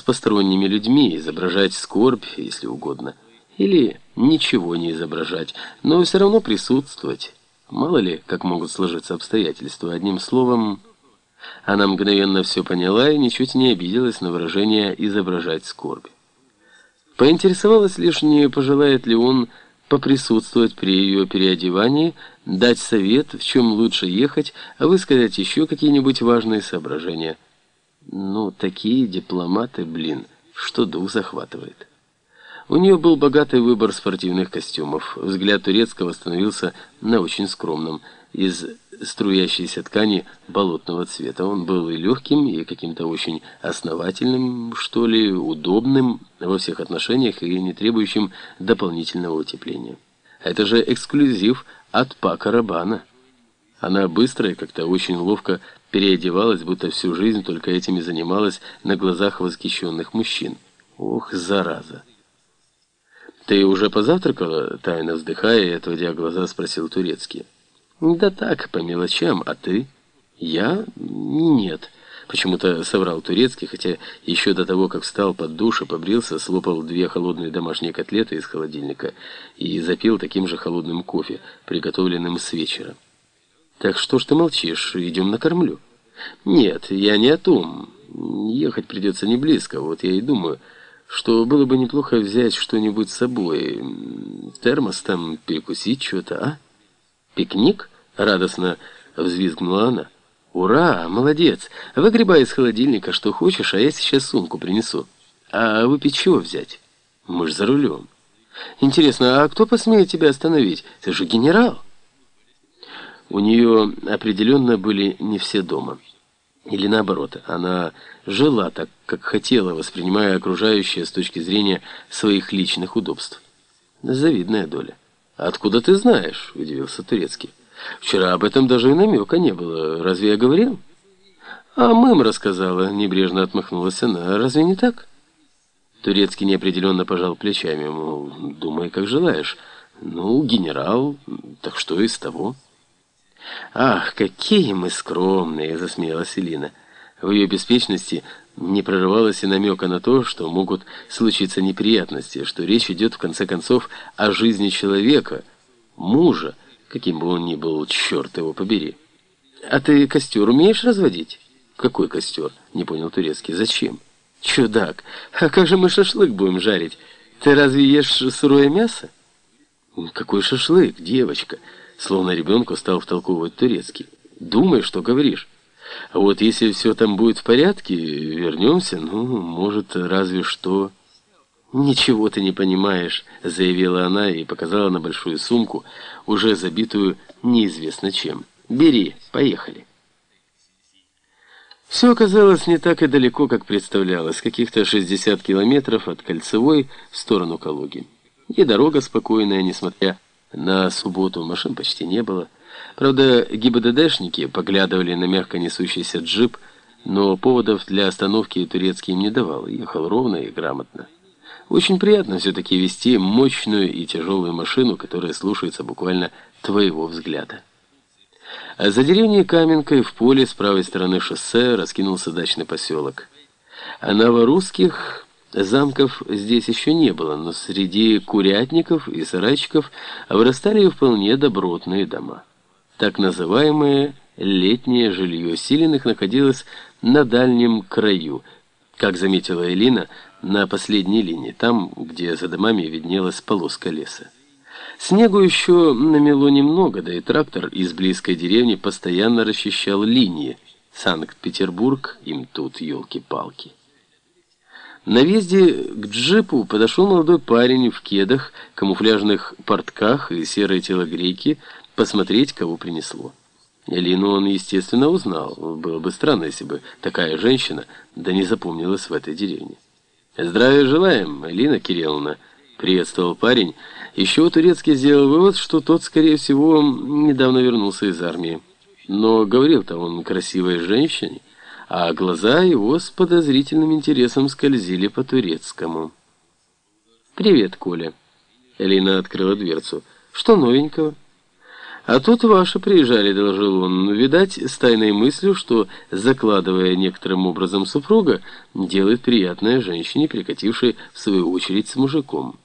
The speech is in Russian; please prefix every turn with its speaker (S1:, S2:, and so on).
S1: с посторонними людьми, изображать скорбь, если угодно. Или ничего не изображать, но все равно присутствовать. Мало ли, как могут сложиться обстоятельства. Одним словом, она мгновенно все поняла и ничуть не обиделась на выражение «изображать скорбь». Поинтересовалась лишь, не пожелает ли он поприсутствовать при ее переодевании, дать совет, в чем лучше ехать, а высказать еще какие-нибудь важные соображения. Ну, такие дипломаты, блин, что дух захватывает. У нее был богатый выбор спортивных костюмов. Взгляд турецкого становился на очень скромном, из струящейся ткани болотного цвета. Он был и легким, и каким-то очень основательным, что ли, удобным во всех отношениях и не требующим дополнительного утепления. Это же эксклюзив от Пака Рабана. Она быстро и как-то очень ловко переодевалась, будто всю жизнь только этими занималась на глазах восхищенных мужчин. Ох, зараза! «Ты уже позавтракала?» — тайно вздыхая и отводя глаза, спросил Турецкий. «Да так, по мелочам, а ты?» «Я? Нет». Почему-то соврал Турецкий, хотя еще до того, как встал под душ и побрился, слопал две холодные домашние котлеты из холодильника и запил таким же холодным кофе, приготовленным с вечера. «Так что ж ты молчишь? Идем накормлю». «Нет, я не о том. Ехать придется не близко, вот я и думаю» что было бы неплохо взять что-нибудь с собой. Термос там, перекусить что-то, а? Пикник? Радостно взвизгнула она. Ура, молодец! Выгребай из холодильника что хочешь, а я сейчас сумку принесу. А выпить чего взять? Мы ж за рулем. Интересно, а кто посмеет тебя остановить? Ты же генерал. У нее определенно были не все дома. Или наоборот, она жила так, как хотела, воспринимая окружающее с точки зрения своих личных удобств. Завидная доля. «Откуда ты знаешь?» – удивился Турецкий. «Вчера об этом даже и намека не было. Разве я говорил?» «А мым рассказала», – небрежно отмахнулась она. «Разве не так?» Турецкий неопределенно пожал плечами, мол, думай, как желаешь. «Ну, генерал, так что из того?» «Ах, какие мы скромные!» — засмеялась Элина. В ее беспечности не прорывалось и намека на то, что могут случиться неприятности, что речь идет, в конце концов, о жизни человека, мужа, каким бы он ни был, черт его побери. «А ты костер умеешь разводить?» «Какой костер?» — не понял турецкий. «Зачем?» «Чудак! А как же мы шашлык будем жарить? Ты разве ешь сырое мясо?» «Какой шашлык, девочка?» Словно ребенку стал втолковывать турецкий. «Думай, что говоришь. А вот если все там будет в порядке, вернемся, ну, может, разве что...» «Ничего ты не понимаешь», — заявила она и показала на большую сумку, уже забитую неизвестно чем. «Бери, поехали». Все оказалось не так и далеко, как представлялось, каких-то 60 километров от Кольцевой в сторону Калуги. И дорога спокойная, несмотря субботу машин почти не было. Правда, ГИБДДшники поглядывали на мягко несущийся джип, но поводов для остановки турецкий им не давал, ехал ровно и грамотно. Очень приятно все-таки вести мощную и тяжелую машину, которая слушается буквально твоего взгляда. А за деревней Каменкой в поле с правой стороны шоссе раскинулся дачный поселок. А новорусских Замков здесь еще не было, но среди курятников и сарайчиков вырастали вполне добротные дома. Так называемое летнее жилье Силиных находилось на дальнем краю, как заметила Элина, на последней линии, там, где за домами виднелась полоска леса. Снегу еще намело немного, да и трактор из близкой деревни постоянно расчищал линии. Санкт-Петербург, им тут елки-палки. На въезде к джипу подошел молодой парень в кедах, камуфляжных портках и серой телогрейке посмотреть, кого принесло. Элину он, естественно, узнал. Было бы странно, если бы такая женщина да не запомнилась в этой деревне. «Здравия желаем, Элина Кирилловна», — приветствовал парень. Еще турецкий сделал вывод, что тот, скорее всего, недавно вернулся из армии. Но говорил-то он красивой женщине, а глаза его с подозрительным интересом скользили по турецкому. «Привет, Коля». Элина открыла дверцу. «Что новенького?» «А тут ваши приезжали», — доложил он, видать, с тайной мыслью, что, закладывая некоторым образом супруга, делает приятное женщине, прикатившей в свою очередь с мужиком.